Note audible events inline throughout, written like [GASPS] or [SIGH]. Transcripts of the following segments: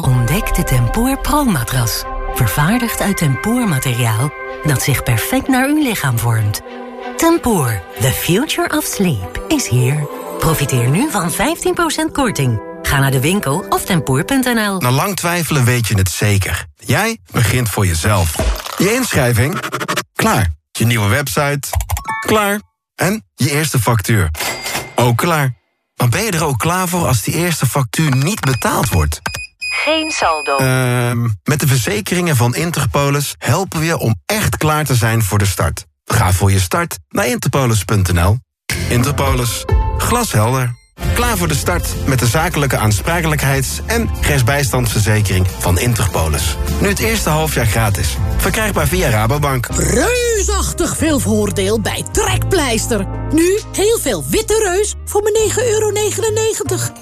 Ontdek de Tempoor Pro-matras. Vervaardigd uit tempoormateriaal dat zich perfect naar uw lichaam vormt. Tempoor, the future of sleep, is here. Profiteer nu van 15% korting. Ga naar de winkel of tempoor.nl. Na lang twijfelen weet je het zeker. Jij begint voor jezelf. Je inschrijving? Klaar. Je nieuwe website? Klaar. En je eerste factuur? Ook klaar. Maar ben je er ook klaar voor als die eerste factuur niet betaald wordt? Geen saldo. Ehm met de verzekeringen van Interpolis helpen we je om echt klaar te zijn voor de start. Ga voor je start naar interpolis.nl. Interpolis. Glashelder. Klaar voor de start met de zakelijke aansprakelijkheids- en rechtsbijstandsverzekering van Interpolis. Nu het eerste halfjaar gratis. Verkrijgbaar via Rabobank. Reusachtig veel voordeel bij Trekpleister. Nu heel veel witte reus voor maar 9,99 euro.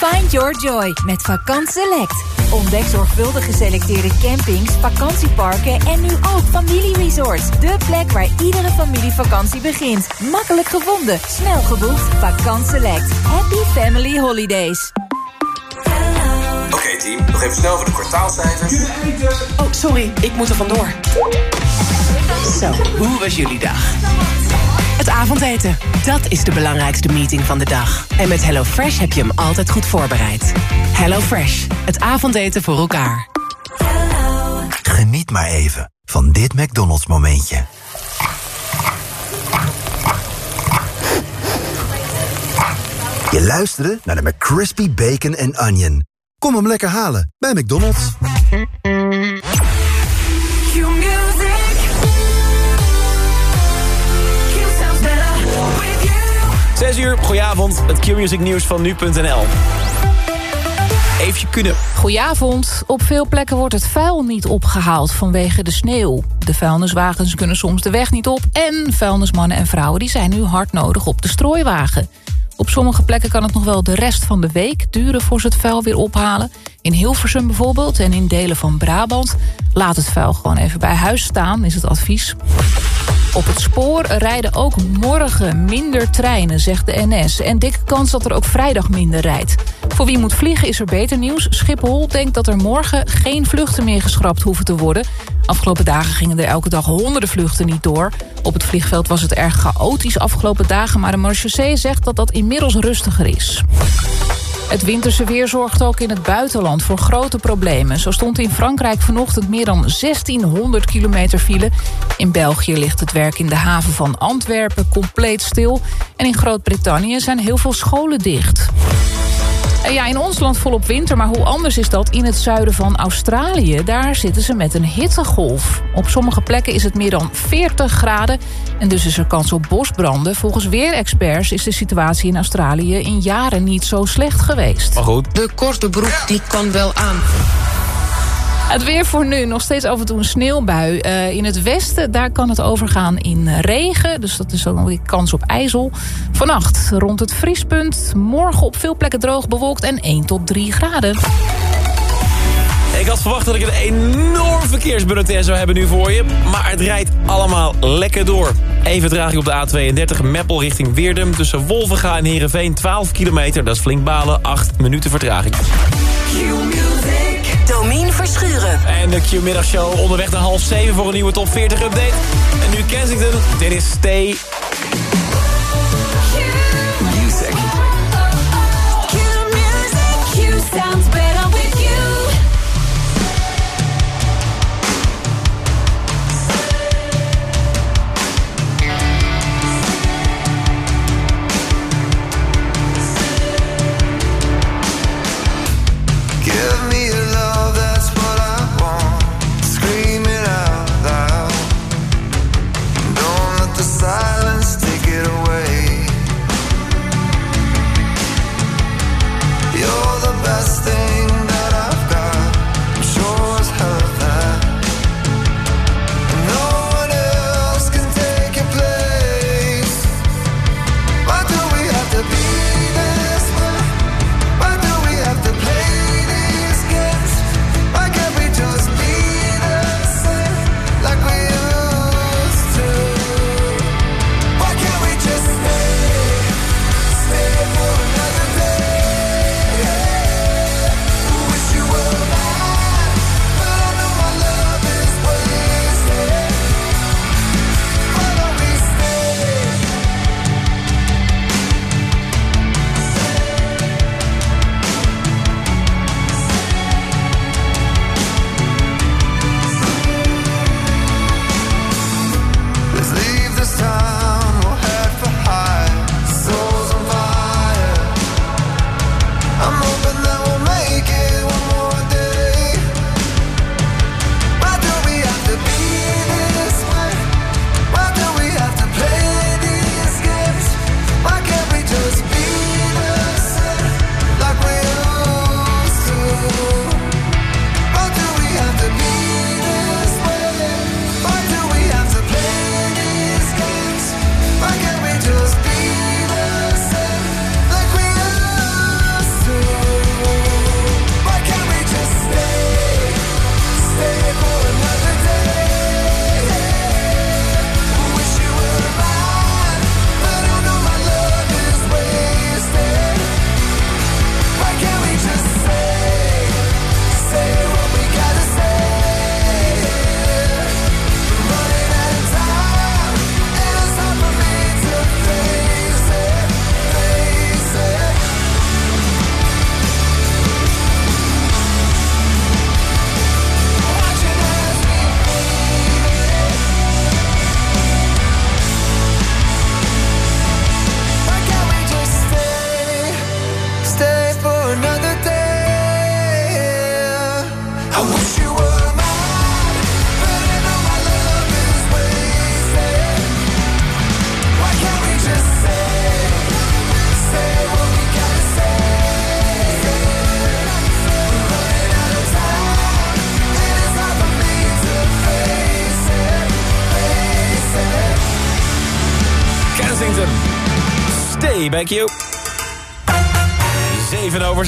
Find your joy met Vakant Select. Ontdek zorgvuldig geselecteerde campings, vakantieparken en nu ook familieresorts. De plek waar iedere familievakantie begint. Makkelijk gevonden, snel geboekt. Vakant Select. Happy Family Holidays. Oké team, nog even snel voor de kwartaalcijfers. Oh, sorry, ik moet er vandoor. Zo, hoe was jullie dag? Het avondeten, dat is de belangrijkste meeting van de dag. En met HelloFresh heb je hem altijd goed voorbereid. HelloFresh, het avondeten voor elkaar. Geniet maar even van dit McDonald's momentje. Je luisterde naar de McCrispy Bacon and Onion. Kom hem lekker halen bij McDonald's. Goedenavond. Het Q-Music nieuws van nu.nl. Even kunnen. Goedenavond. Op veel plekken wordt het vuil niet opgehaald vanwege de sneeuw. De vuilniswagens kunnen soms de weg niet op... en vuilnismannen en vrouwen die zijn nu hard nodig op de strooiwagen. Op sommige plekken kan het nog wel de rest van de week duren... voor ze het vuil weer ophalen. In Hilversum bijvoorbeeld en in delen van Brabant... laat het vuil gewoon even bij huis staan, is het advies. Op het spoor rijden ook morgen minder treinen, zegt de NS. En dikke kans dat er ook vrijdag minder rijdt. Voor wie moet vliegen is er beter nieuws. Schiphol denkt dat er morgen geen vluchten meer geschrapt hoeven te worden. Afgelopen dagen gingen er elke dag honderden vluchten niet door. Op het vliegveld was het erg chaotisch afgelopen dagen... maar de marechaussee zegt dat dat inmiddels rustiger is. Het winterse weer zorgt ook in het buitenland voor grote problemen. Zo stond in Frankrijk vanochtend meer dan 1600 kilometer file. In België ligt het werk in de haven van Antwerpen compleet stil. En in Groot-Brittannië zijn heel veel scholen dicht. En ja, in ons land volop winter, maar hoe anders is dat in het zuiden van Australië? Daar zitten ze met een hittegolf. Op sommige plekken is het meer dan 40 graden en dus is er kans op bosbranden. Volgens weerexperts is de situatie in Australië in jaren niet zo slecht geweest. Maar goed. De korte broek die kan wel aan. Het weer voor nu, nog steeds af en toe een sneeuwbui. Uh, in het westen, daar kan het overgaan in regen. Dus dat is dan weer kans op ijzel. Vannacht rond het vriespunt. Morgen op veel plekken droog bewolkt en 1 tot 3 graden. Ik had verwacht dat ik een enorm verkeersbulletin zou hebben nu voor je. Maar het rijdt allemaal lekker door. Even vertraging op de A32 Meppel richting Weerdum. Tussen Wolvenga en Heerenveen 12 kilometer. Dat is flink balen, 8 minuten vertraging. Domien Verschuren. En de Q-middagshow onderweg naar half 7 voor een nieuwe top 40 update. En nu Kensington, dit is Stay...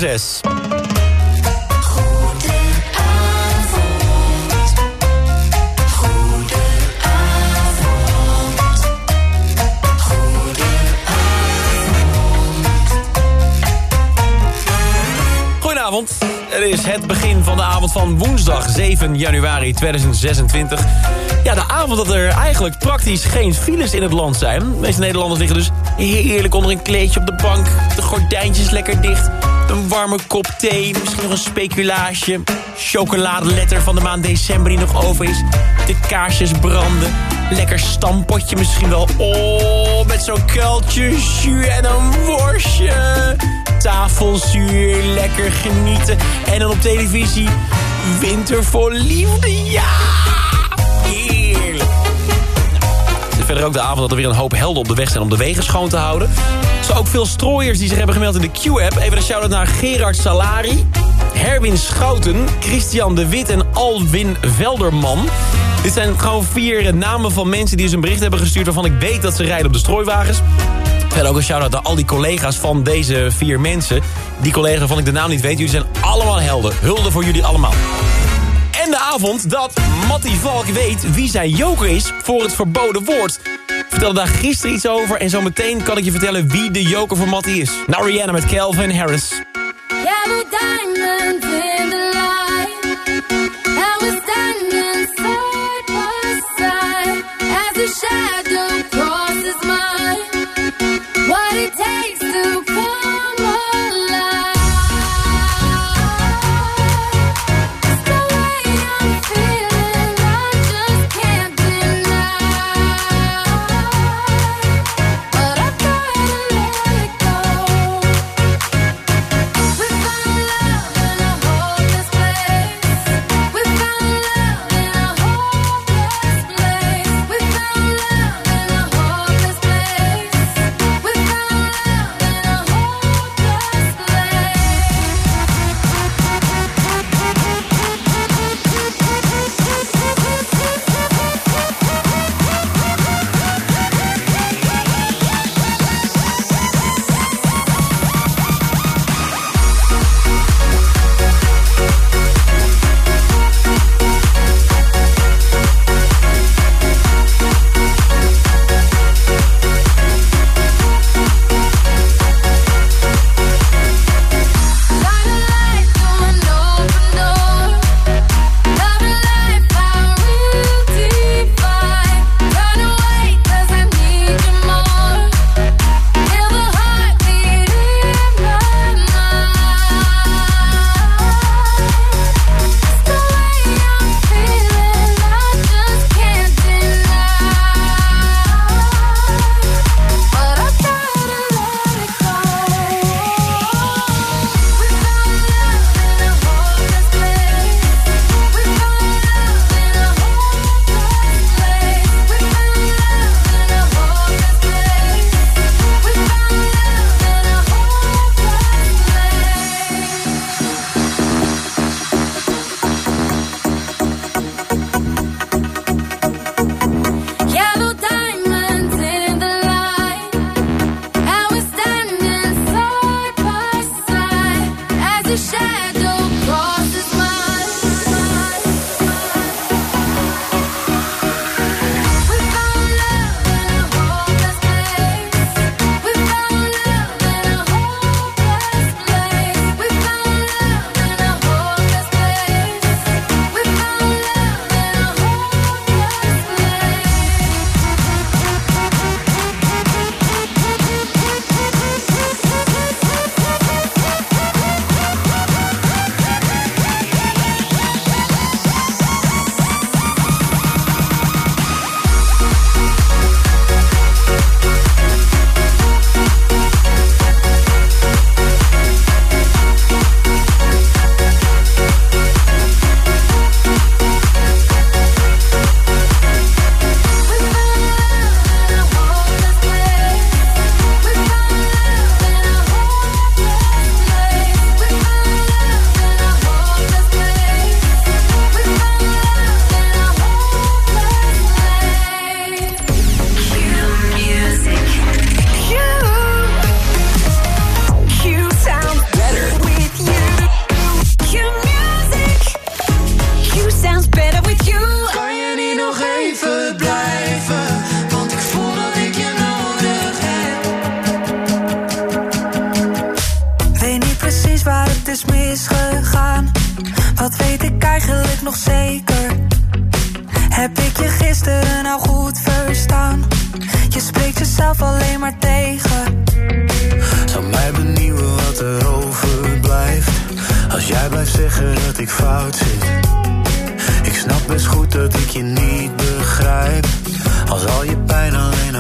7 over 6. Goedenavond. Het is het begin van de avond van woensdag 7 januari 2026. Ja, de avond dat er eigenlijk praktisch geen files in het land zijn. De meeste Nederlanders liggen dus heerlijk onder een kleedje op de bank. De gordijntjes lekker dicht. Een warme kop thee, misschien nog een speculaasje. Chocoladeletter van de maand december die nog over is. De kaarsjes branden. Lekker stampotje misschien wel. Oh, met zo'n kuiltje jus en een worstje. Tafelzuur, lekker genieten. En dan op televisie Winter voor Liefde. Ja! Verder ook de avond dat er weer een hoop helden op de weg zijn om de wegen schoon te houden. Zo ook veel strooiers die zich hebben gemeld in de Q-app. Even een shout-out naar Gerard Salari, Herwin Schouten, Christian de Wit en Alwin Velderman. Dit zijn gewoon vier namen van mensen die dus een bericht hebben gestuurd... waarvan ik weet dat ze rijden op de strooiwagens. Verder ook een shout-out naar al die collega's van deze vier mensen. Die collega's waarvan ik de naam niet weet, jullie zijn allemaal helden. Hulde voor jullie allemaal. En de avond dat Mattie Valk weet wie zijn joker is voor het verboden woord. Vertelde daar gisteren iets over en zometeen kan ik je vertellen wie de joker voor Mattie is. Nou, Rihanna met Calvin Harris. As a shadow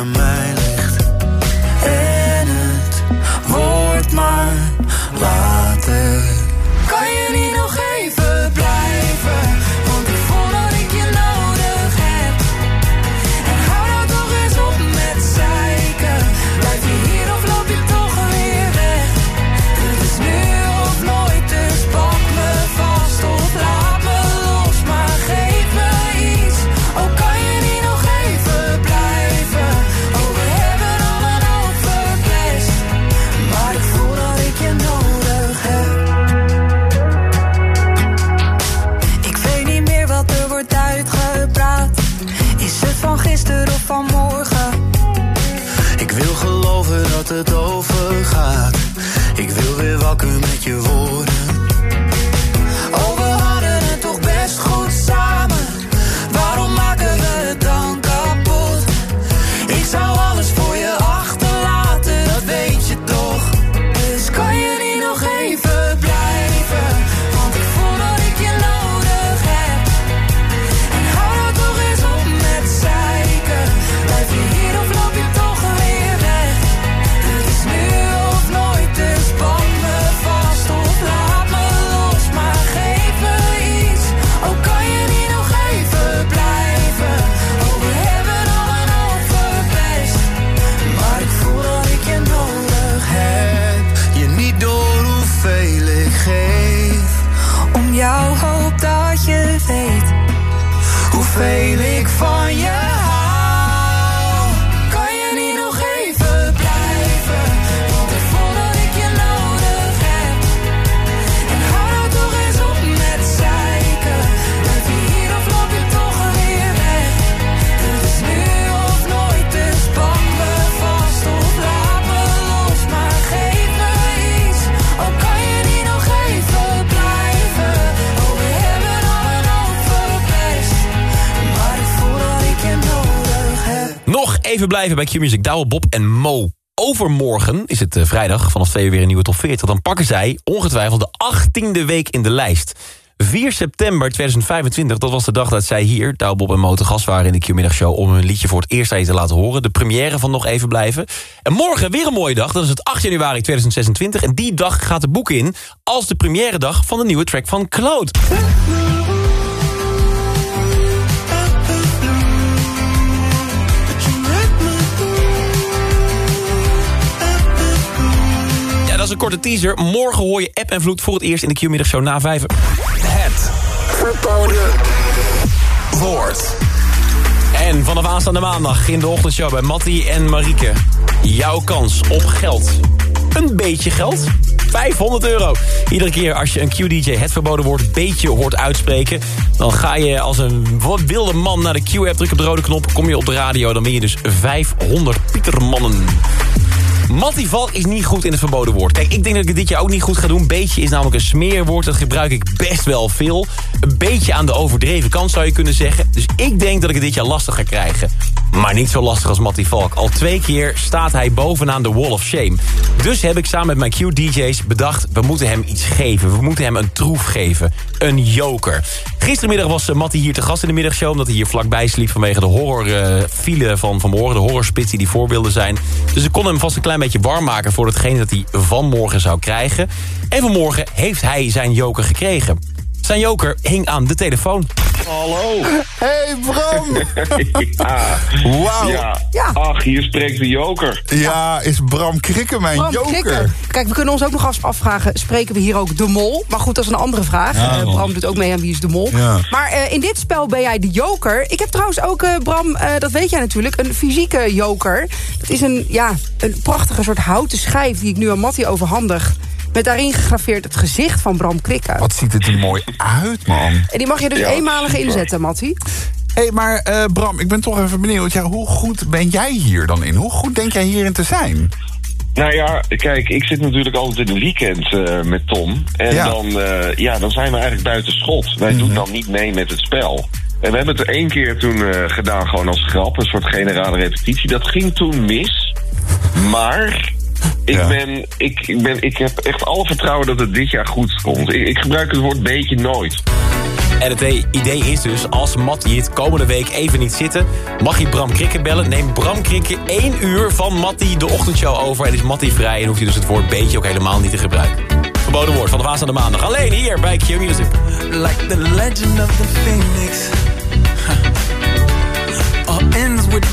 my even blijven bij Q-Music. Douwe, Bob en Mo. Overmorgen is het eh, vrijdag, vanaf twee uur weer een nieuwe top 40. Dan pakken zij ongetwijfeld de 18e week in de lijst. 4 september 2025, dat was de dag dat zij hier, Douwe, Bob en Mo, te gast waren in de Q-middagshow... om hun liedje voor het eerst aan je te laten horen. De première van Nog Even Blijven. En morgen weer een mooie dag, dat is het 8 januari 2026. En die dag gaat de boek in als de première dag van de nieuwe track van Cloud. Dat is een korte teaser. Morgen hoor je app en vloed voor het eerst in de Q-middagshow na vijven. Het verboden woord. En vanaf aanstaande maandag in de ochtendshow bij Mattie en Marieke. Jouw kans op geld. Een beetje geld. 500 euro. Iedere keer als je een Q-DJ het verboden woord beetje hoort uitspreken... dan ga je als een wilde man naar de Q-app, druk op de rode knop... kom je op de radio, dan win je dus 500 Pietermannen. Mattie Valk is niet goed in het verboden woord. Kijk, ik denk dat ik dit jaar ook niet goed ga doen. Beetje is namelijk een smeerwoord, dat gebruik ik best wel veel. Een beetje aan de overdreven kant zou je kunnen zeggen. Dus ik denk dat ik het dit jaar lastig ga krijgen. Maar niet zo lastig als Mattie Valk. Al twee keer staat hij bovenaan de Wall of Shame. Dus heb ik samen met mijn Q-DJ's bedacht... we moeten hem iets geven. We moeten hem een troef geven. Een joker. Gistermiddag was eh, Mattie hier te gast in de middagshow... omdat hij hier vlakbij sliep vanwege de horrorfile van vanmorgen. De horrorspits die voor wilde zijn. Dus ik kon hem vast een klein beetje warm maken... voor hetgene dat hij vanmorgen zou krijgen. En vanmorgen heeft hij zijn joker gekregen. Zijn joker hing aan de telefoon. Hallo. Hey Bram. [LAUGHS] ja. Wauw. Ja. Ach, hier spreekt de joker. Ja, is Bram Krikke mijn Bram joker? Krikke. Kijk, we kunnen ons ook nog af- afvragen... spreken we hier ook de mol? Maar goed, dat is een andere vraag. Ja, Eh. Bram doet ook mee aan Wie is de Mol. Ja. Maar eh, in dit spel ben jij de joker. Ik heb trouwens ook, eh, Bram, eh, dat weet jij natuurlijk... een fysieke joker. Dat is een, ja, een prachtige soort houten schijf... die ik nu aan Mattie overhandig... Met daarin gegraveerd het gezicht van Bram Krikke. Wat ziet het er mooi uit, man. En die mag je dus eenmalig inzetten, Mattie. Hé, hey, maar eh, Bram, ik ben toch even benieuwd. Ja, hoe goed ben jij hier dan in? Hoe goed denk jij hierin te zijn? Nou ja, kijk, ik zit natuurlijk altijd in het weekend eh, met Tom. En. Dan, eh, ja, dan zijn we eigenlijk buiten schot. Wij mhm. doen dan niet mee met het spel. En we hebben het er één keer toen gedaan, gewoon als grap. Een soort generale repetitie. Dat ging toen mis. Maar ik, ben, ik, ben, ik heb echt alle vertrouwen dat het dit jaar goed komt. Ik, gebruik het woord beetje nooit. En het idee is dus, als Mattie het komende week even niet zitten... mag je Bram Krikke bellen. Neem Bram Krikke één uur van Mattie de ochtendshow over... en is Mattie vrij en hoef je dus het woord beetje ook helemaal niet te gebruiken. Verboden woord van de Waas aan de Maandag. Alleen hier bij Q Music. Like the legend of the phoenix [LAUGHS] ends with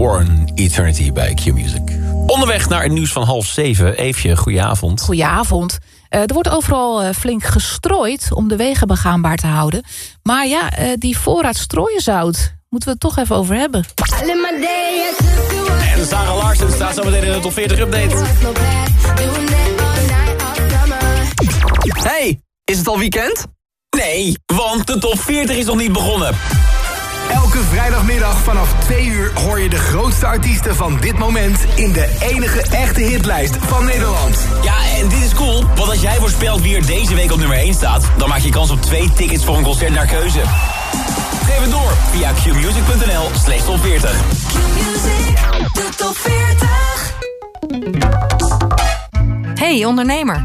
Warren, Eternity bij Q-Music. Onderweg naar het nieuws van half zeven. Eefje, goedenavond. Goedenavond. Eh, er wordt overal eh, flink gestrooid om de wegen begaanbaar te houden. Maar ja, eh, die voorraad strooienzout moeten we het toch even over hebben. En Sarah Larsen staat zo meteen in de top 40 update. Hey, is het al weekend? Nee, want de top 40 is nog niet begonnen. Elke vrijdagmiddag vanaf 2 uur hoor je de grootste artiesten van dit moment... in de enige echte hitlijst van Nederland. Ja, en dit is cool, want als jij voorspelt wie er deze week op nummer 1 staat... dan maak je kans op twee tickets voor een concert naar keuze. Geef het door via qmusic.nl slash top 40. De top 40. Hey ondernemer,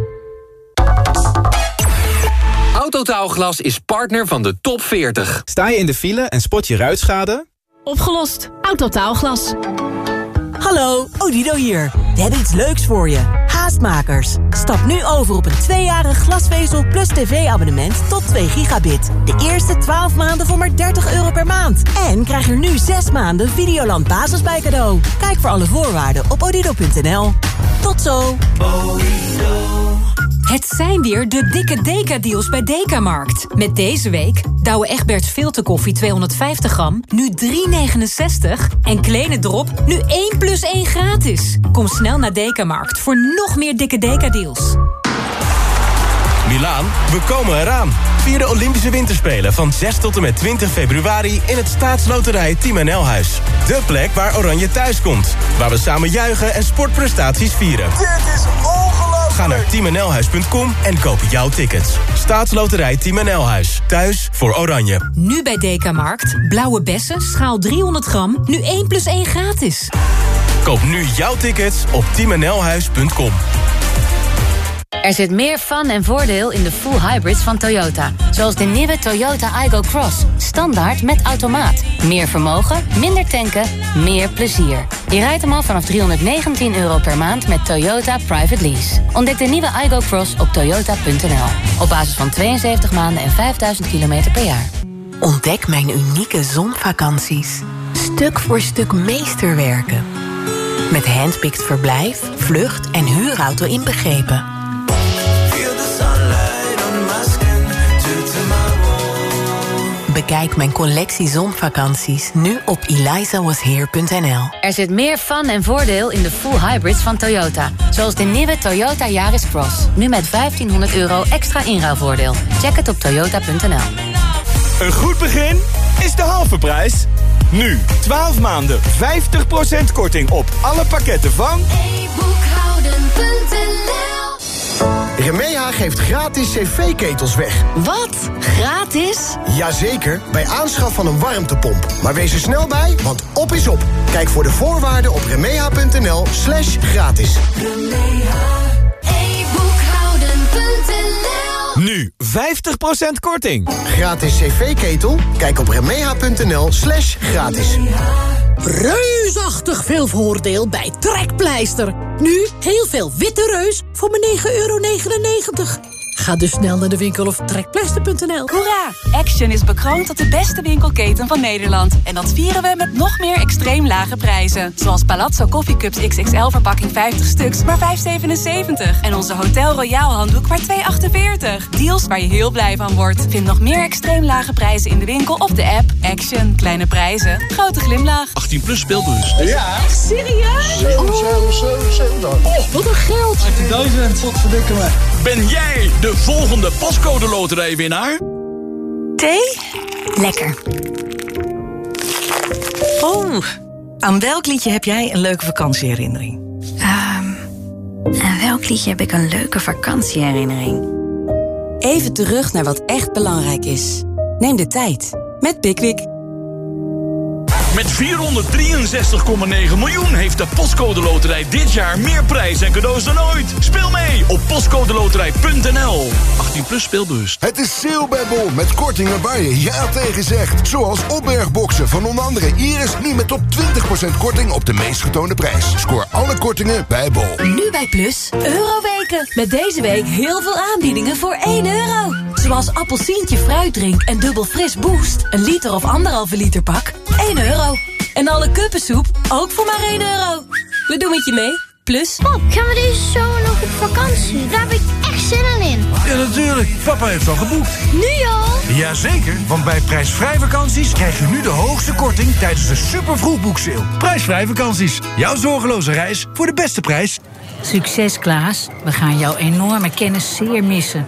Autotaalglas is partner van de top 40. Sta je in de file en spot je ruitschade? Opgelost. Autotaalglas. Hallo, Odido hier. We hebben iets leuks voor je. Haastmakers. Stap nu over op een tweejarig glasvezel plus tv-abonnement tot 2 gigabit. De eerste 12 maanden voor maar 30 euro per maand. En krijg er nu 6 maanden Videoland Basis bij cadeau. Kijk voor alle voorwaarden op odido.nl. Tot zo. Het zijn weer de dikke Deka-deals bij Dekamarkt. Met deze week Douwe Egberts filterkoffie 250 gram, nu 3,69. En Kleine Drop, nu 1 plus 1 gratis. Kom snel naar Dekamarkt voor nog meer dikke Deka-deals. Milaan, we komen eraan. Vier de Olympische Winterspelen van 6 tot en met 20 februari... in het staatsloterij Team NL Huis. De plek waar Oranje thuis komt. Waar we samen juichen en sportprestaties vieren. Dit is ongelooflijk! Ga naar teamnlhuis.com en koop jouw tickets. Staatsloterij Team NL Huis. Thuis voor Oranje. Nu bij Dekamarkt. Blauwe bessen, schaal 300 gram, nu 1 plus 1 gratis. Koop nu jouw tickets op teamnlhuis.com. Er zit meer fun en voordeel in de full hybrids van Toyota. Zoals de nieuwe Toyota Igo Cross. Standaard met automaat. Meer vermogen, minder tanken, meer plezier. Je rijdt hem al vanaf 319 euro per maand met Toyota Private Lease. Ontdek de nieuwe Igo Cross op toyota.nl. Op basis van 72 maanden en 5000 kilometer per jaar. Ontdek mijn unieke zonvakanties. Stuk voor stuk meesterwerken. Met handpicked verblijf, vlucht en huurauto inbegrepen. Bekijk mijn collectie zonvakanties nu op elizawasheer.nl. Er zit meer fun en voordeel in de full hybrids van Toyota. Zoals de nieuwe Toyota Yaris Cross. Nu met 1500 euro extra inruilvoordeel. Check het op toyota.nl. Een goed begin is de halve prijs. Nu, 12 maanden, 50% korting op alle pakketten van... Remeha geeft gratis cv-ketels weg. Wat? Gratis? Jazeker, bij aanschaf van een warmtepomp. Maar wees er snel bij, want op is op. Kijk voor de voorwaarden op remeha.nl slash gratis. Nu 50% korting. Gratis cv-ketel? Kijk op remeha.nl slash gratis. Reusachtig veel voordeel bij Trekpleister. Nu heel veel witte reus voor maar 9,99 euro. Ga dus snel naar de winkel of trekpleister.nl. Hoera! Action is bekroond tot de beste winkelketen van Nederland. En dat vieren we met nog meer extreem lage prijzen. Zoals Palazzo Coffee Cups XXL verpakking 50 stuks, maar 5,77. En onze Hotel Royal handdoek maar 2,48. Deals waar je heel blij van wordt. Vind nog meer extreem lage prijzen in de winkel of de app. Action. Kleine prijzen. Grote glimlach. 18 plus speelbus. Ja. Echt serieus? Oh, wat een geld. 18.000, wat verdikken me. Ben jij de volgende pascode loterijwinnaar? Thee? Lekker. Oh, aan welk liedje heb jij een leuke vakantieherinnering? Ehm, aan welk liedje heb ik een leuke vakantieherinnering? Even terug naar wat echt belangrijk is. Neem de tijd met Pickwick. Met 463,9 miljoen heeft de Postcode Loterij dit jaar meer prijs en cadeaus dan ooit. Speel mee op postcodeloterij.nl. 18 plus speelbus. Het is sale bij Bol met kortingen waar je ja tegen zegt. Zoals opbergboxen van onder andere Iris nu met tot 20% korting op de meest getoonde prijs. Scoor alle kortingen bij Bol. Nu bij Plus, Euroweken. Met deze week heel veel aanbiedingen voor 1 euro. Zoals appelsientje fruitdrink en dubbel fris boost. Een liter of anderhalve liter pak, 1 euro. En alle kuppensoep, ook voor maar 1 euro. We doen het je mee. Plus. Pap, gaan we deze zomer nog op vakantie? Daar heb ik echt zin in. Ja, natuurlijk. Papa heeft al geboekt. Nu al? Jazeker, want bij prijsvrij vakanties krijg je nu de hoogste korting tijdens de super vroegboekseil. Prijsvrij vakanties. Jouw zorgeloze reis voor de beste prijs. Succes Klaas, we gaan jouw enorme kennis zeer missen.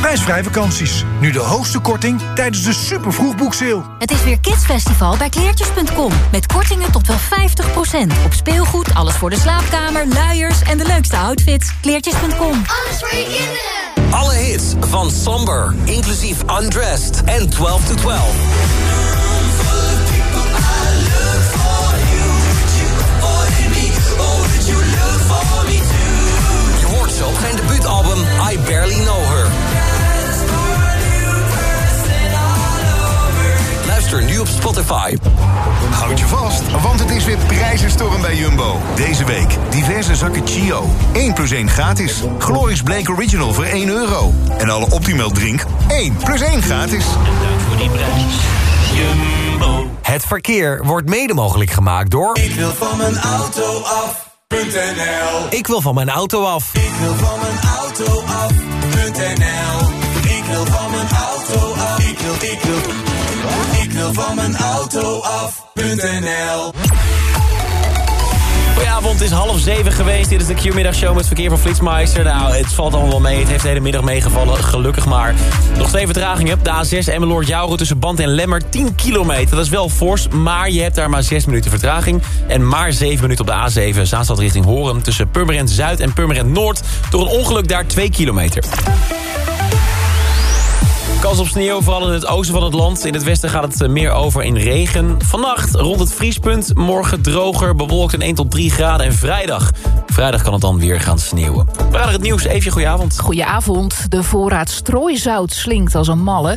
Prijsvrij vakanties. Nu de hoogste korting tijdens de super vroegboekseil. Het is weer Kidsfestival bij kleertjes.com. Met kortingen tot wel 50%. Op speelgoed, alles voor de slaapkamer, luiers en de leukste outfits. Kleertjes.com. Alles voor je kinderen. Alle hits van Somber, inclusief Undressed en 12 to 12. Je hoort ze op zijn debuutalbum I Barely Know Her. Luister nu op Spotify. Houd je vast, want het is weer prijzenstorm bij Jumbo. Deze week diverse zakken Chio. 1 plus 1 gratis. Glorious Blake Original voor 1 euro. En alle Optimal drink 1 plus 1 gratis. Voor die prijs. Jumbo. Het verkeer wordt mede mogelijk gemaakt door... Ik wil van mijn auto af.nl Ik wil van mijn auto af. Ik wil van mijn auto af.nl Ik wil van mijn auto af. Ik wil, ik wil, van mijn auto af.nl Goedenavond, het is half zeven geweest. Dit is de Q-middagshow met verkeer van Flitsmeister. Nou, het valt allemaal wel mee. Het heeft de hele middag meegevallen, gelukkig maar. Nog twee vertragingen. De A6 Emmeloord Jouren tussen Band en Lemmer, 10 kilometer. Dat is wel fors, maar je hebt daar maar 6 minuten vertraging. En maar 7 minuten op de A7 Zaanstad richting Horen... tussen Purmerend Zuid en Purmerend Noord. Door een ongeluk daar 2 kilometer. Kans op sneeuw, vooral in het oosten van het land. In het westen gaat het meer over in regen. Vannacht rond het vriespunt, morgen droger, bewolkt en 1 tot 3 graden. En vrijdag, vrijdag kan het dan weer gaan sneeuwen. Naar het nieuws. Even goedenavond. Goedenavond. De voorraad strooizout slinkt als een malle.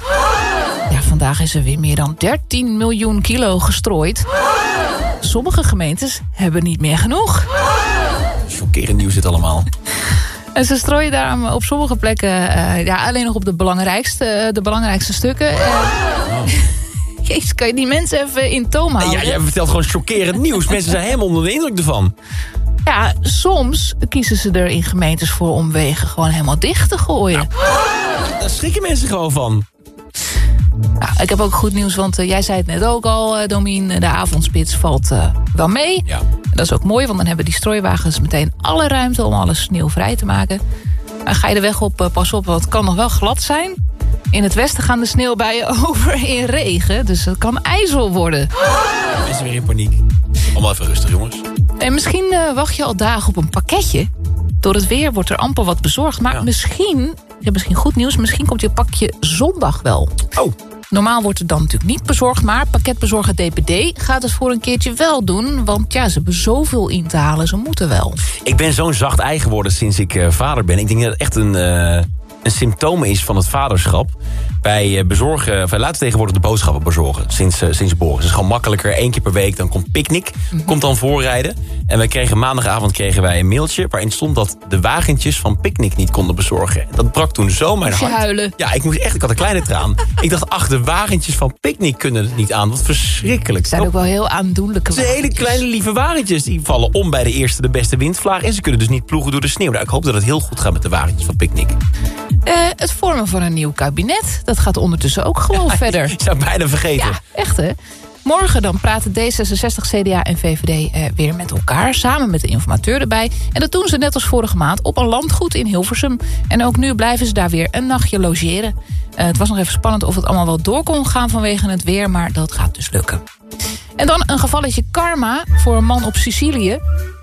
Ja, vandaag is er weer meer dan 13 miljoen kilo gestrooid. Sommige gemeentes hebben niet meer genoeg. Chockerend nieuws dit allemaal. En ze strooien daarom op sommige plekken uh, ja, alleen nog op de belangrijkste, de belangrijkste stukken. Uh, [LAUGHS] Jezus, kan je die mensen even in toom houden? Ja, jij vertelt gewoon chockerend nieuws. mensen zijn helemaal onder de indruk ervan. Ja, soms kiezen ze er in gemeentes voor om wegen gewoon helemaal dicht te gooien. Nou, daar schrikken mensen gewoon van. Nou, ik heb ook goed nieuws, want uh, jij zei het net ook al, uh, Domien. De avondspits valt uh, wel mee. Ja. Dat is ook mooi, want dan hebben die strooiwagens meteen alle ruimte om alle sneeuw vrij te maken. En ga je de weg op, pas op, want het kan nog wel glad zijn. In het westen gaan de sneeuwbuien [LAUGHS] over in regen, dus het kan ijzel worden. [GASPS] Mensen weer in paniek. Allemaal even rustig, jongens. En misschien wacht je al dagen op een pakketje. Door het weer wordt er amper wat bezorgd. Maar ja. misschien, ik heb misschien goed nieuws... misschien komt je pakje zondag wel. Oh. Normaal wordt het dan natuurlijk niet bezorgd... maar pakketbezorger DPD gaat het voor een keertje wel doen... want ja, ze hebben zoveel in te halen, ze moeten wel. Ik ben zo'n zacht ei geworden sinds ik uh, vader ben. Ik denk dat het echt een, uh, een symptoom is van het vaderschap. Wij bezorgen, wij laten tegenwoordig de boodschappen bezorgen sinds, uh, sinds geboren. Het is gewoon makkelijker. Eén keer per week dan komt Picnic, -hmm. komt dan voorrijden. En wij kregen maandagavond kregen wij een mailtje waarin stond dat de wagentjes van Picnic niet konden bezorgen. Dat brak toen zo mijn hart. huilen? Ja, ik moest echt, ik had een kleine traan. ik dacht, ach, de wagentjes van Picnic kunnen het niet aan. Wat verschrikkelijk. Het zijn ook wel heel aandoenlijke Ze hele kleine lieve wagentjes. Die vallen om bij de eerste de beste windvlaag. En ze kunnen dus niet ploegen door de sneeuw. Nou, ik hoop dat het heel goed gaat met de wagentjes van Picnic. Uh, het vormen van een nieuw kabinet, dat gaat ondertussen ook gewoon ja, verder. Ik zou bijna vergeten. Ja, echt hè. Morgen dan praten D66, CDA en VVD eh, weer met elkaar. Samen met de informateur erbij. En dat doen ze net als vorige maand op een landgoed in Hilversum. En ook nu blijven ze daar weer een nachtje logeren. Uh, het was nog even spannend of het allemaal wel door kon gaan vanwege het weer. Maar dat gaat dus lukken. En dan een gevalletje karma voor een man op Sicilië.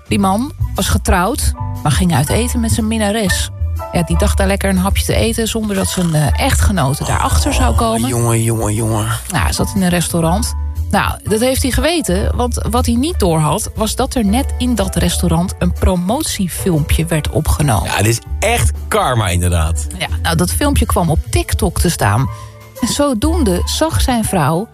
Die man was getrouwd, maar ging uit eten met zijn minnares. Ja, die dacht daar lekker een hapje te eten... zonder dat zijn uh, echtgenote daarachter zou komen. Oh, jongen, jongen, jongen. Nou, hij zat in een restaurant. Nou, dat heeft hij geweten. Want wat hij niet doorhad... was dat er net in dat restaurant... een promotiefilmpje werd opgenomen. Ja, dit is echt karma inderdaad. Ja, nou, dat filmpje kwam op TikTok te staan. En zodoende zag zijn vrouw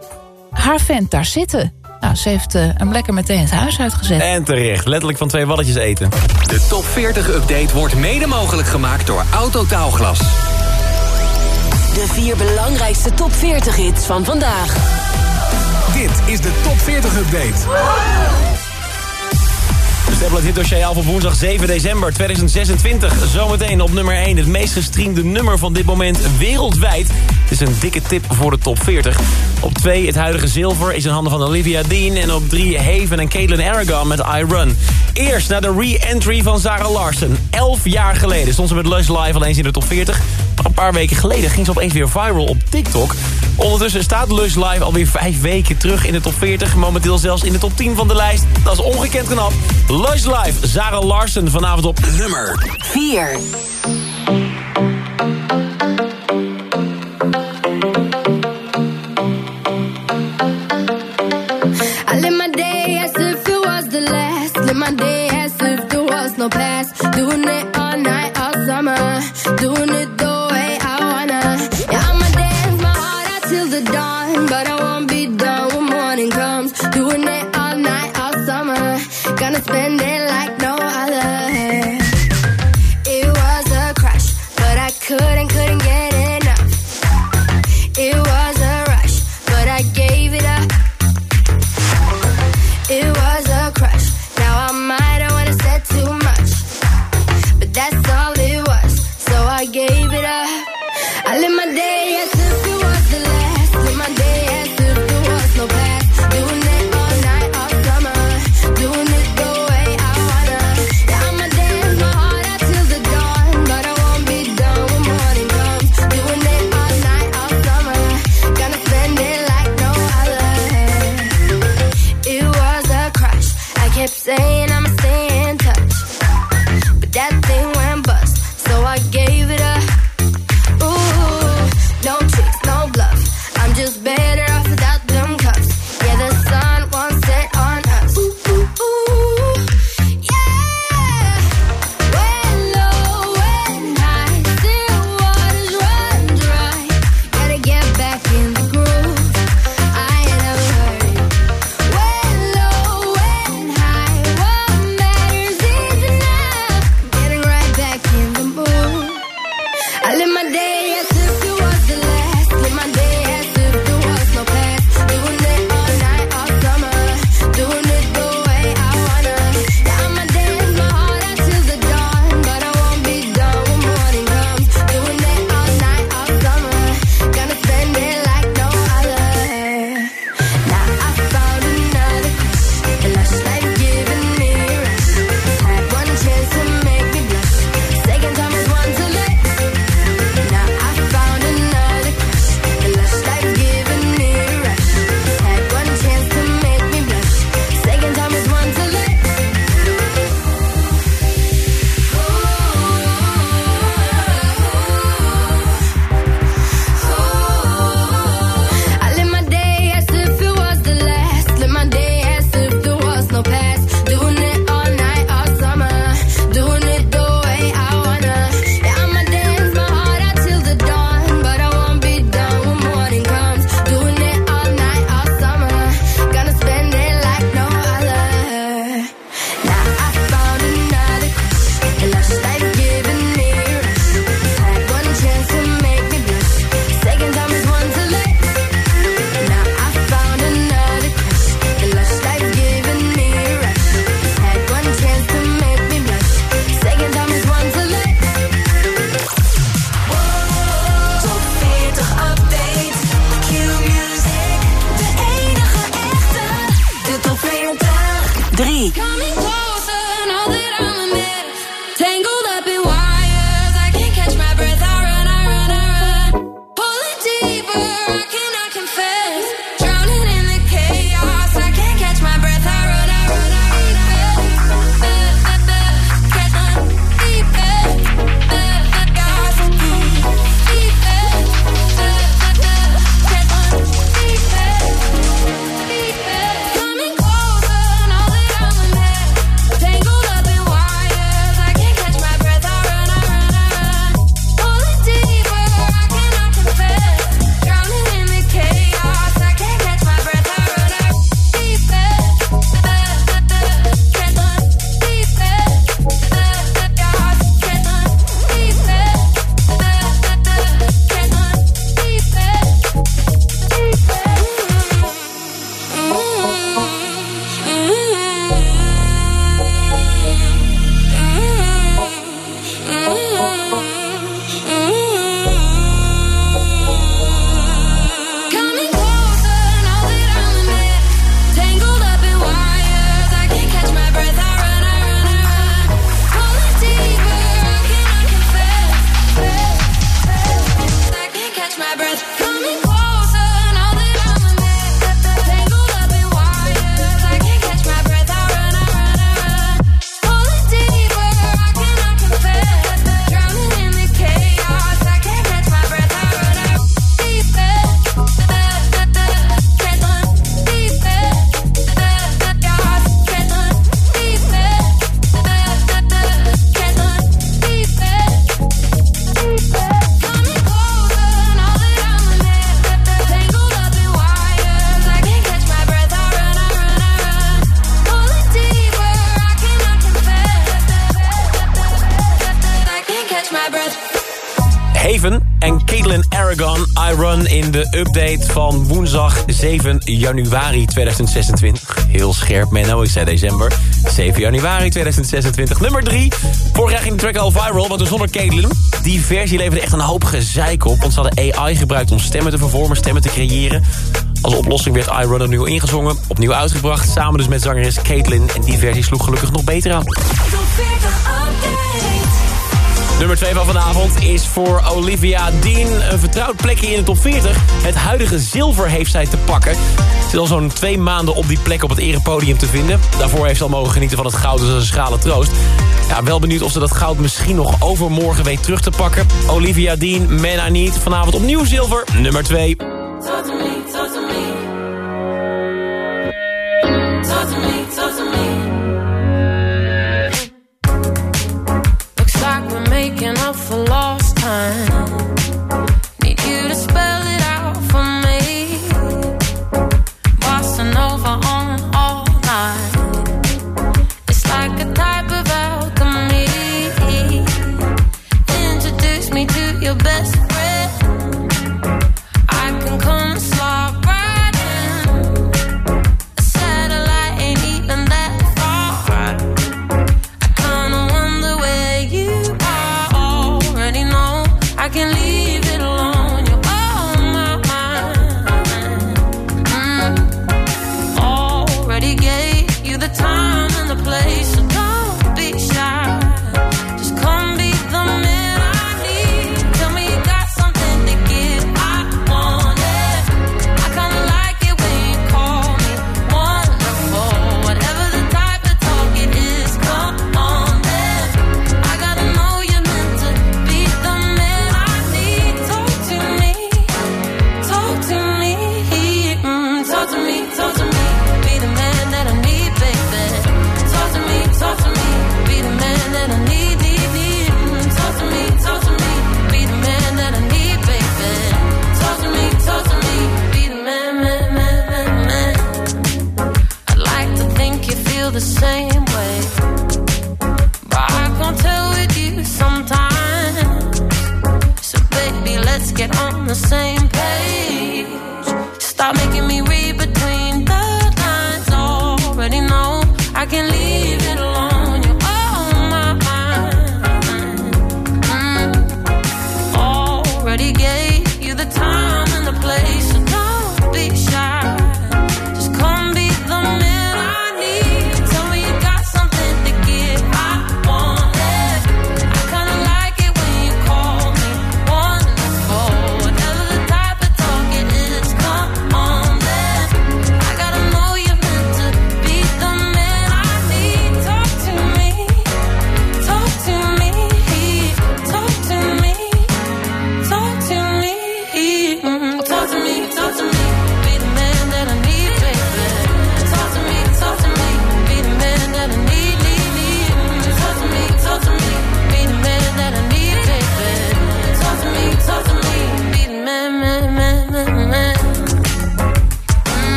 haar vent daar zitten. Nou, ze heeft uh, hem lekker meteen het huis uitgezet. En terecht, letterlijk van twee walletjes eten. De top 40 update wordt mede mogelijk gemaakt door Autotaalglas. De vier belangrijkste top 40 hits van vandaag. Dit is de top 40 update. Stapel het hitdossier al voor woensdag 7 december 2026. Zometeen op nummer 1. Het meest gestreamde nummer van dit moment wereldwijd. Het is een dikke tip voor de top 40. Op 2 het huidige zilver is in handen van Olivia Dean. En op 3 Haven en Caitlin Aragon met I Run. Eerst naar de re-entry van Sarah Larsen. 11 jaar geleden stond ze met Lush Live al eens in de top 40. Maar een paar weken geleden ging ze opeens weer viral op TikTok. Ondertussen staat Lush Live alweer 5 weken terug in de top 40. Momenteel zelfs in de top 10 van de lijst. Dat is ongekend knap. Lush Live, Sarah Larsen vanavond op nummer 4. De update van woensdag 7 januari 2026. Heel scherp, Menno. Ik zei december. 7 januari 2026. Nummer 3. Vorig jaar ging de track al viral, want zonder Caitlin. Die versie leverde echt een hoop gezeik op. Want ze hadden AI gebruikt om stemmen te vervormen, stemmen te creëren. Als oplossing werd I Run opnieuw ingezongen, opnieuw uitgebracht. Samen dus met zangeres Caitlin. En die versie sloeg gelukkig nog beter aan. Nummer 2 van vanavond is voor Olivia Dean. Een vertrouwd plekje in de top 40. Het huidige zilver heeft zij te pakken. Ze is al zo'n twee maanden op die plek op het erepodium te vinden. Daarvoor heeft ze al mogen genieten van het goud, dus een schrale troost. Ja, wel benieuwd of ze dat goud misschien nog overmorgen weet terug te pakken. Olivia Dean, Man I Need. Vanavond opnieuw zilver, nummer 2. Talk to.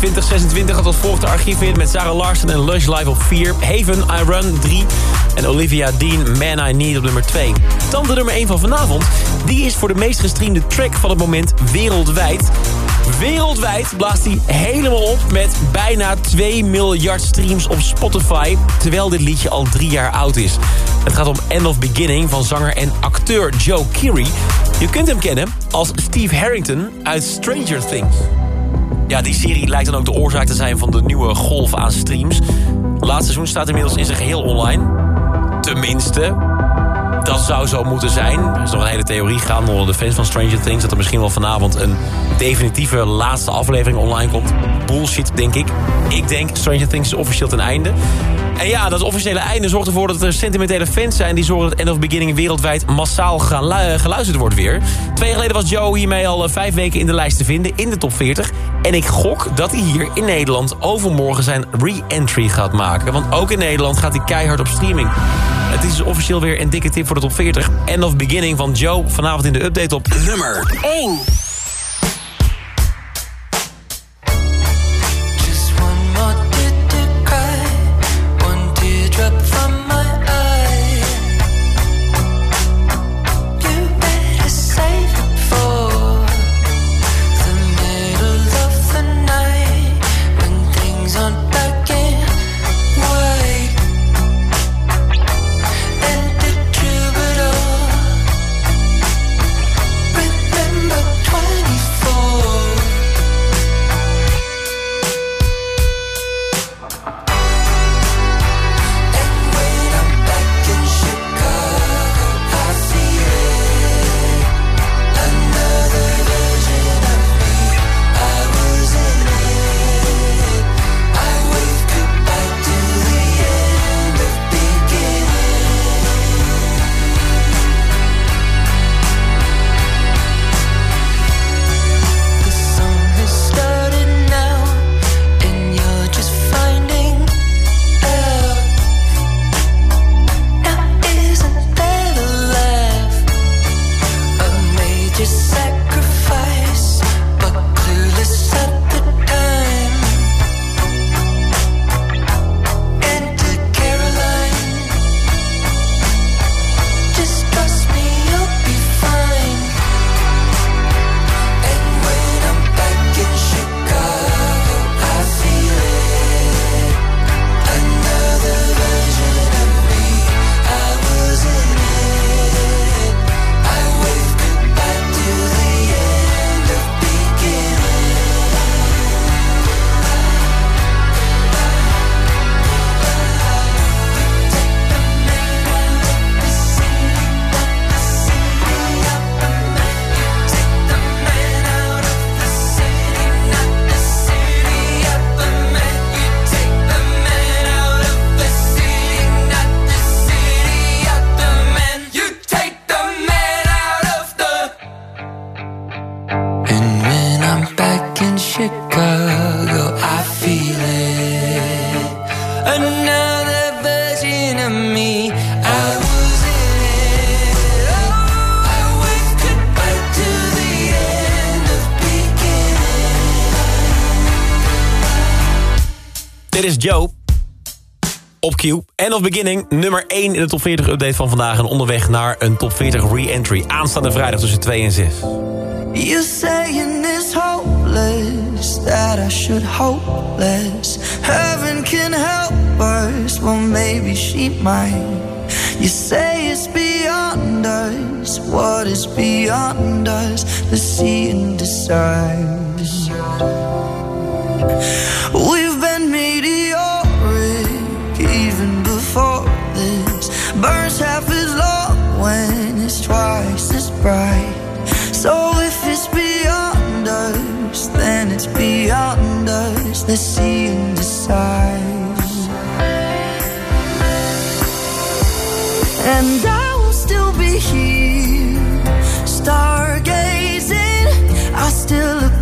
2026 had als volgt de archiefhit met Sarah Larsen en Lush Live op 4. Haven, I Run 3. En Olivia Dean, Man I Need op nummer 2. Dan de nummer 1 van vanavond. Die is voor de meest gestreamde track van het moment wereldwijd. Wereldwijd blaast hij helemaal op met bijna 2 miljard streams op Spotify. Terwijl dit liedje al drie jaar oud is. Het gaat om End of Beginning van zanger en acteur Joe Keery. Je kunt hem kennen als Steve Harrington uit Stranger Things. Ja, die serie lijkt dan ook de oorzaak te zijn van de nieuwe golf aan streams. Laatste seizoen staat inmiddels in zijn geheel online. Tenminste, dat zou zo moeten zijn. Er is nog een hele theorie gaande onder de fans van Stranger Things... dat er misschien wel vanavond een definitieve laatste aflevering online komt. bullshit, denk ik. Ik denk, Stranger Things is officieel ten einde. En ja, dat officiële einde zorgt ervoor dat er sentimentele fans zijn... die zorgen dat End of Beginning wereldwijd massaal gaan lu- geluisterd wordt weer. Twee jaar geleden was Joe hiermee al eh, vijf weken in de lijst te vinden, in de top 40. En ik gok dat hij hier in Nederland overmorgen zijn re-entry gaat maken. Want ook in Nederland gaat hij keihard op streaming. Het is dus officieel weer een dikke tip voor de top 40. End of Beginning van Joe, vanavond in de update op nummer 1. In de top 40 update van vandaag. En onderweg naar een top 40 re-entry. Aanstaande vrijdag tussen 2 en 6. You saying it's hopeless that I should hope less. Heaven can help us, well maybe she might. You say it's beyond us. What is beyond us? Let's see and decide. We've half as long when it's twice as bright. So if it's beyond us, then it's beyond us. Let's see and I will still be here, stargazing. I still look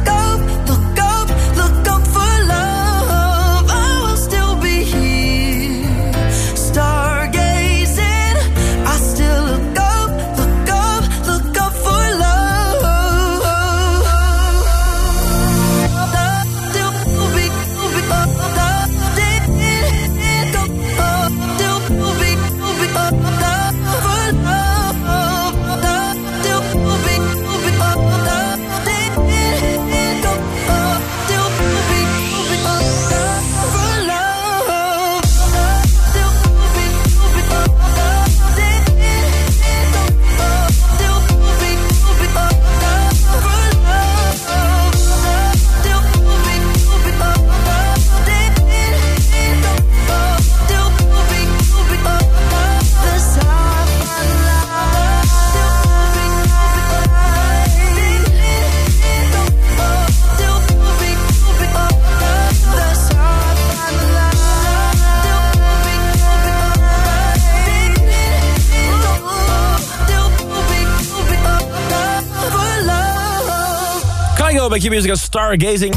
Go bij Q-Music als Stargazing.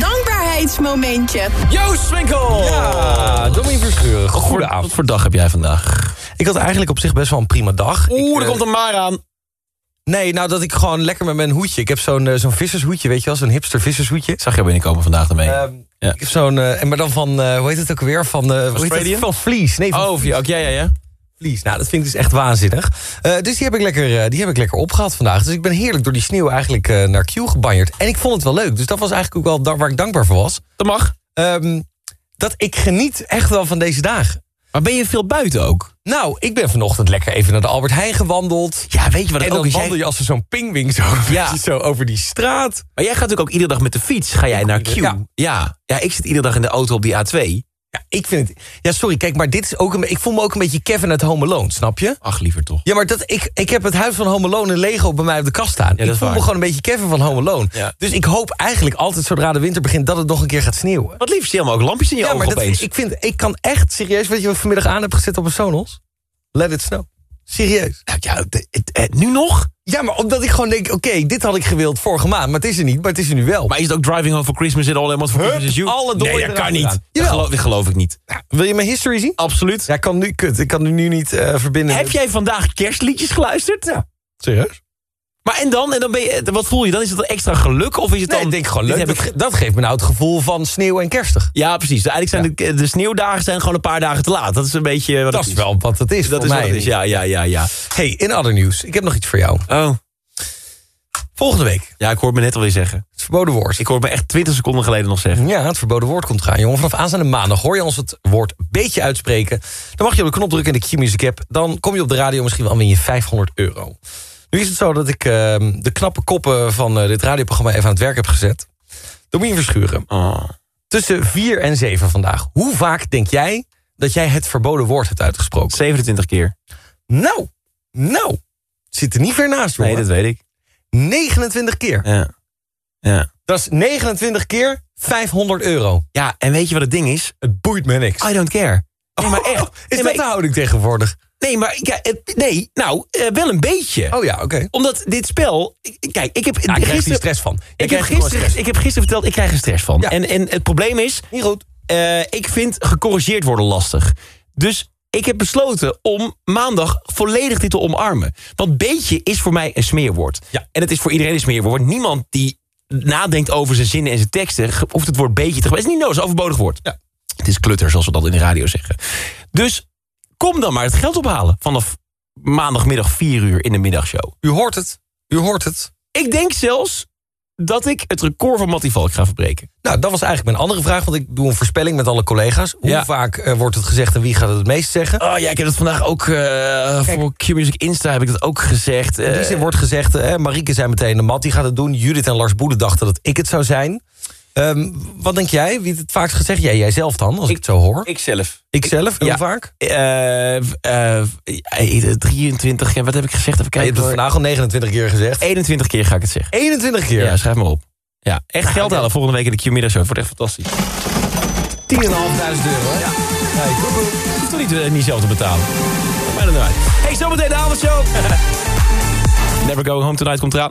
Dankbaarheidsmomentje. Joost Swinkel! Ja, Domien Verschuren. Wat Goedenavond. Wat voor dag heb jij vandaag? Ik had eigenlijk op zich best wel een prima dag. Oeh, Ik, er eh, komt een maar aan. Nee, nou dat ik gewoon lekker met mijn hoedje... Ik heb zo'n eh, zo'n vissershoedje, weet je wel? Zo'n hipster vissershoedje. Zag je binnenkomen vandaag ermee? Ehm, Ja. Ik heb zo'n... eh, en maar dan van, eh, hoe heet het ook alweer? Van, eh, hoe heet het? Van Vlies. Nee, van oh, Vlies. ja, ook, ja, ja, ja. Nou, dat vind ik dus echt waanzinnig. Eh, dus die heb, ik lekker, eh, die heb ik lekker opgehad vandaag. Dus ik ben heerlijk door die sneeuw eigenlijk eh, naar Q gebanjerd. En ik vond het wel leuk. Dus dat was eigenlijk ook wel waar ik dankbaar voor was. Dat mag. Ehm, dat ik geniet echt wel van deze dagen. Maar ben je veel buiten ook? Nou, ik ben vanochtend lekker even naar de Albert Heijn gewandeld. Ja, weet je wat En dan ook is? Wandel je als er zo'n pingwing zo, [LAUGHS] Ja. [LAUGHS] zo over die straat. Maar jij gaat natuurlijk ook iedere dag met de fiets. Ga jij naar Q? Ja. ja. Ja, ik zit iedere dag in de auto op die A2. Ja, ik vind het... Ja, sorry, kijk, maar dit is ook een... Ik voel me ook een beetje Kevin uit Home Alone, snap je? Ach, liever toch. Ja, maar dat, ik, ik heb het huis van Home Alone in Lego bij mij op de kast staan. ik voel me gewoon een beetje Kevin van Home Alone. Ja. Dus ik hoop eigenlijk altijd zodra de winter begint... dat het nog een keer gaat sneeuwen. Wat liefst, je hebt ook lampjes in je Ja, maar dat, opeens. ik, vind, ik kan echt serieus... Weet je wat ik vanmiddag aan heb gezet op een Sonos? Let it snow. Serieus. Nou, ja, het- het- nu nog? Ja, maar omdat ik gewoon denk... Oké, dit had ik gewild vorige maand, maar het is er niet. Maar het is er nu wel. Maar is het ook Driving Home for Christmas en All I Want for Christmas is You? alle Nee, dat kan niet. Dat geloof, dat geloof ik niet. Wil je mijn history zien? Absoluut. Ja, kan nu, kut, ik kan nu, niet eh, verbinden. Heb jij vandaag kerstliedjes geluisterd? Ja. Serieus? Maar en dan? En dan ben je, wat voel je dan? Is het dan extra geluk? Of is het Nee, dan... ik denk gewoon leuk. ik- dat geeft me nou het gevoel van sneeuw en kerstig. Ja, precies. Eigenlijk zijn de, de sneeuwdagen zijn gewoon een paar dagen te laat. Dat is een beetje wat Dat is wel wat het is Dat voor is mij. wat het is. Ja, ja, ja, ja. Hey, in other news. Ik heb nog iets voor jou. Oh. Volgende week. Ja, ik hoor me net alweer zeggen. Het verboden woord. Ik hoor me echt 20 seconden geleden nog zeggen. Ja, het verboden woord komt eraan, jongen. Vanaf aanstaande maandag hoor je ons het woord beetje uitspreken. Dan mag je op de knop drukken in de Q-Music app. Dan kom je op de radio misschien wel win je 500 euro. Nu is het zo dat ik ehm, de knappe koppen van eh, dit radioprogramma even aan het werk heb gezet. Domien Verschuren. Oh. Tussen 4 en 7 vandaag. Hoe vaak denk jij dat jij het verboden woord hebt uitgesproken? 27 keer. Nou, nou. Zit er niet ver naast, Nee, jongen. dat weet ik. 29 keer. Ja. Ja. Dat is 29 keer 500 euro. Ja, en weet je wat het ding is? Het boeit me niks. I don't care. Nee, maar echt. Oh, is Nee, dat maar de houding tegenwoordig? Nee, maar ja, nee, nou, eh, wel een beetje. Oh ja, oké. Omdat dit spel... Kijk, ik heb Ja, ik krijg hier gisteren... stress van. Ik heb, er gisteren, stress. ik heb gisteren verteld, ik krijg er stress van. Ja. En, en het probleem is, Niet goed. eh, ik vind gecorrigeerd worden lastig. Dus ik heb besloten om maandag volledig dit te omarmen. Want beetje is voor mij een smeerwoord. Ja. En het is voor iedereen een smeerwoord. Niemand die nadenkt over zijn zinnen en zijn teksten... hoeft het woord beetje te gebruiken. Het is niet nodig, het is overbodig woord. Ja. Het is klutter, zoals we dat in de radio zeggen. Dus kom dan maar het geld ophalen... vanaf maandagmiddag 4 uur in de middagshow. U hoort het. U hoort het. Ik denk zelfs dat ik het record van Mattie Valk ga verbreken. Nou, dat was eigenlijk mijn andere vraag, want ik doe een voorspelling met alle collega's. Hoe Ja. vaak eh, wordt het gezegd en wie gaat het het meest zeggen? Oh ja, ik heb het vandaag ook eh, voor Q-Music Insta heb ik dat ook gezegd. In die Eh, zin wordt gezegd, Marieke zei meteen, de Matt die gaat het doen. Judith en Lars Boede dachten dat ik het zou zijn. Ehm, wat denk jij? Wie het vaakst gezegd? Jij, jij zelf dan, als ik, het zo hoor. ik zelf. Ik zelf? En ja. Hoe vaak? Eh, eh, 23, ja, wat heb ik gezegd? Even Ja, je kijken. hebt het vandaag al 29 keer gezegd. 21 keer ga ik het zeggen. 21 keer. Ja, schrijf maar op. Ja, echt geld oké. halen volgende week in de Q-middagshow. Het wordt echt fantastisch. 10.500 euro. Ja. Hey, koek, koek. Je hoeft toch niet, eh, niet zelf te betalen. Maar dan uit. Hey, zometeen de avondshow. [LAUGHS] Never Go Home Tonight komt eraan.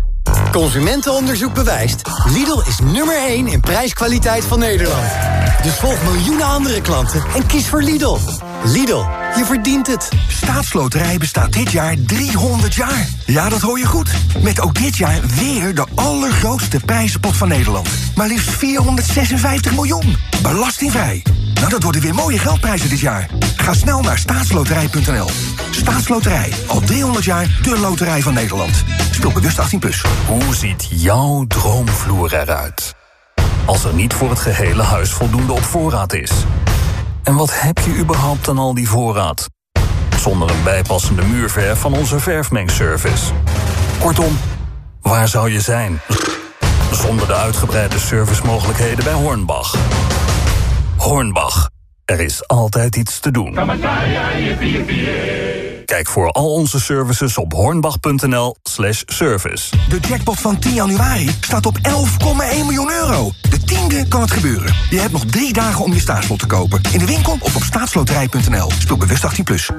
Consumentenonderzoek bewijst. Lidl is nummer 1 in prijskwaliteit van Nederland. Dus volg miljoenen andere klanten en kies voor Lidl. Lidl, je verdient het. Staatsloterij bestaat dit jaar 300 jaar. Ja, dat hoor je goed. Met ook dit jaar weer de allergrootste prijzenpot van Nederland. Maar liefst 456 miljoen. Belastingvrij. Nou, dat worden weer mooie geldprijzen dit jaar. Ga snel naar staatsloterij.nl. Staatsloterij, al 300 jaar de loterij van Nederland. Speel bewust 18+. Plus. Hoe ziet jouw droomvloer eruit? Als er niet voor het gehele huis voldoende op voorraad is. En wat heb je überhaupt aan al die voorraad? Zonder een bijpassende muurverf van onze verfmengservice. Kortom, waar zou je zijn? Zonder de uitgebreide servicemogelijkheden bij Hornbach. Hornbach, er is altijd iets te doen. Kijk voor al onze services op hornbach.nl slash service. De jackpot van 10 januari staat op 11,1 miljoen euro. De tiende kan het gebeuren. Je hebt nog drie dagen om je staatslot te kopen. In de winkel of op staatsloterij.nl. Speel bewust 18+. Plus.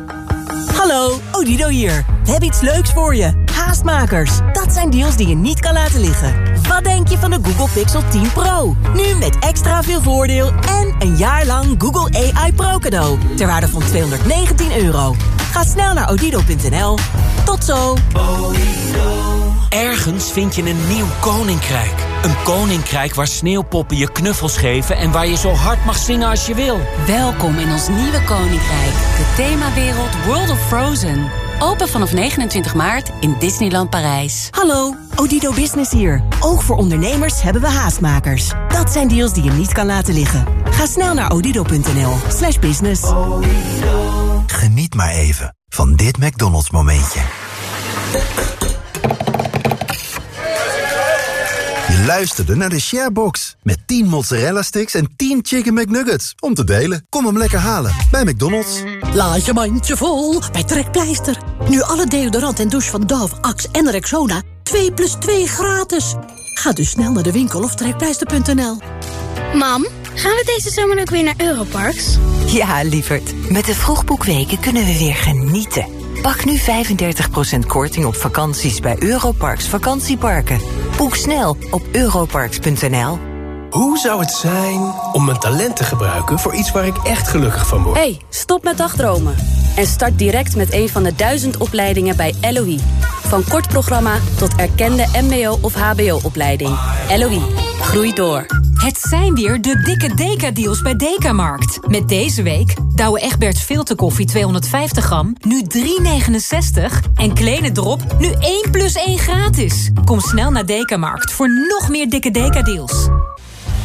Hallo, Odido hier. We hebben iets leuks voor je. Haastmakers. Dat zijn deals die je niet kan laten liggen. Wat denk je van de Google Pixel 10 Pro? Nu met extra veel voordeel en een jaar lang Google AI Pro cadeau. Ter waarde van 219 euro. Ga snel naar odido.nl. Tot zo. Ergens vind je een nieuw koninkrijk. Een koninkrijk waar sneeuwpoppen je knuffels geven... en waar je zo hard mag zingen als je wil. Welkom in ons nieuwe koninkrijk. De themawereld World of Frozen. Open vanaf 29 maart in Disneyland Parijs. Hallo, Odido Business hier. Ook voor ondernemers hebben we haastmakers. Dat zijn deals die je niet kan laten liggen. Ga snel naar odido.nl slash business. Geniet maar even van dit McDonald's momentje. Luisterde naar de Sharebox. Met 10 mozzarella sticks en 10 chicken McNuggets. Om te delen. Kom hem lekker halen bij McDonald's. Laat je mandje vol bij Trekpleister. Nu alle deodorant en douche van Dove, Axe en Rexona 2 plus 2 gratis. Ga dus snel naar de winkel of trekpleister.nl. Mam, gaan we deze zomer ook weer naar Europarks? Ja, lieverd. Met de vroegboekweken kunnen we weer genieten. Pak nu 35% korting op vakanties bij Europarks vakantieparken. Boek snel op europarks.nl. Hoe zou het zijn om mijn talent te gebruiken voor iets waar ik echt gelukkig van word? hey, stop met dagdromen. En start direct met een van de duizend opleidingen bij LOE. Van kort programma tot erkende mbo- of hbo-opleiding. LOE, groei door. Het zijn weer de dikke Deka-deals bij Dekamarkt. Met deze week Douwe Egberts filterkoffie 250 gram, nu 3,69. En Kleine Drop, nu 1 plus 1 gratis. Kom snel naar Dekamarkt voor nog meer dikke Deka-deals.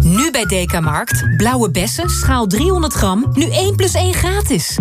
Nu bij Dekamarkt. Blauwe bessen, schaal 300 gram, nu 1 plus 1 gratis.